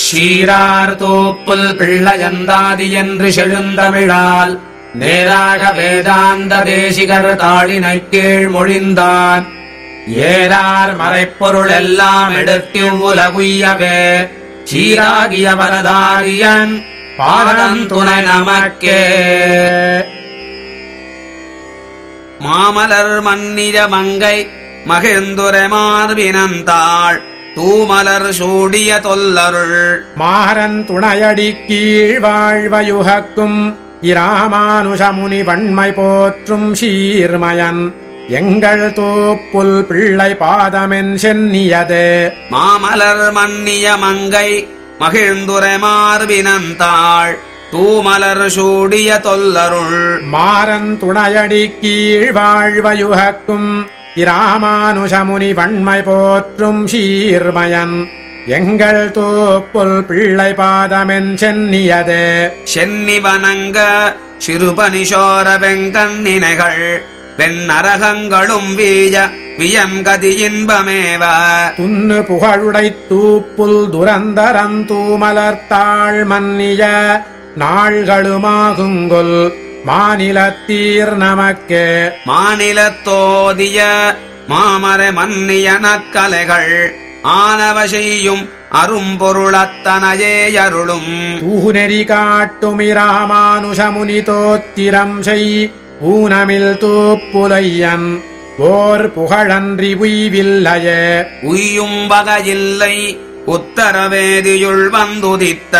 சீரார் தோப்புல் பிள்ளையந்தாதி என்று செழுந்தமிழால் நேராக வேதாந்த தேசிகர் தாளினை கீழ் மொழிந்தான் ஏறார் மறைப்பொருள் எல்லாம் எடுத்து உலகுய்யவே சீராகிய வரதாரியன் பாதம் துணை நமக்கே. மாமலர் மன்னிய மங்கை மகிழ்ந்துரை மார்பினந்தாள் தூமலர் சூடிய தொல்லருள். மாறன் துணையடி கீழ் வாழ்வயுகக்கும் இராமானுஷமுனி வன்மை போற்றும் சீர்மயன். எங்கள் தோப்புல் பிள்ளை பாதமென் சென்னியதே. மாமலர் மன்னிய மங்கை மகிழ்ந்துரை மார்பினந்தாள். தூமலர் சூடிய தொல்லருள். மாறன் துணையடி கீழ் வாழ்வயுகக்கும் இராமானுஷமுனி வன்மை போற்றும் சீர்மயன். எங்கள் தோப்புல் பிள்ளை பாதமென் சென்னியதே. சென்னி வனங்க சிறுபனிஷோர வெங்கண்ணினைகள் வெண்ணரகங்களும் வீய வியங்கதி இன்பமேவ. துன்னு புகழுடை தூப்புல் துரந்தரம் தூமலர்த்தாள் மன்னிய நாள்களுமாகுங்கொல். மாநிலத்தீர் நமக்கே. மாநிலத்தோதிய மாமர மன்னிய நற்கலைகள் ஆனவ செய்யும் அரும்பொருளத்தனையே அருளும். தூநெறி காட்டுமிராமானுஷமுனி தோத்திரம் செய் ஊனமில் தூப்புலையன் ஓர் புகழன்றி உய்வில்லையே. உய்யும் வகையில்லை உத்தரவேதியுள் வந்துதித்த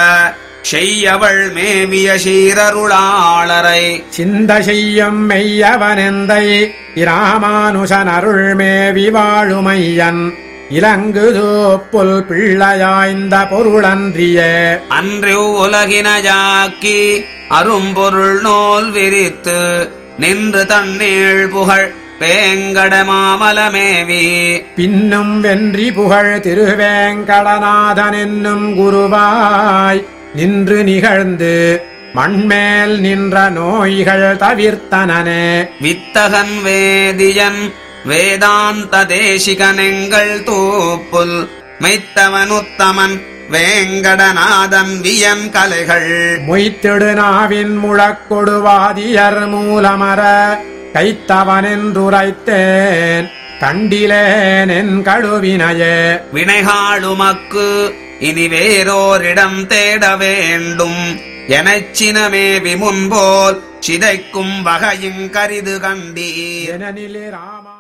செய்யவள் மேவிய சீரருளாளரை. சிந்த செய்யும் மெய்யவனெந்தை இராமானுஷன் அருள்மேவி வாழுமையன். இலங்கு தோப்புல் பிள்ளையாய்ந்த பொருளன்றியே. அன்று உலகினையாக்கி அரும்பொருள் நூல் விரித்து நின்று தன்னீள் புகழ் வேங்கட மாமலமேவி. பின்னும் வென்றி புகழ் திருவேங்கடநாதன் என்னும் குருவாய். நின்று நிகழ்ந்து மண்மேல் நின்ற நோய்கள் தவிர்த்தனனே. வித்தகன் வேதியன் வேதாந்த தேசிகனெங்கள் தூப்புல் மெய்த்தவனுத்தமன் வேங்கடநாதன் வியன் கலைகள். மொய்த்திடு நாவின் முழக்கொடுவாதியர் மூலமர கைத்தவனென்றுரைத்தேன் கண்டிலேன் என் கழுவினையே. வினைகாளுமக்கு இனி வேறோரிடம் தேட வேண்டும். எனச் சினமே விமுன்போல் சிதைக்கும் வகையும் கரிது கண்டீர். எனனிலே ராமா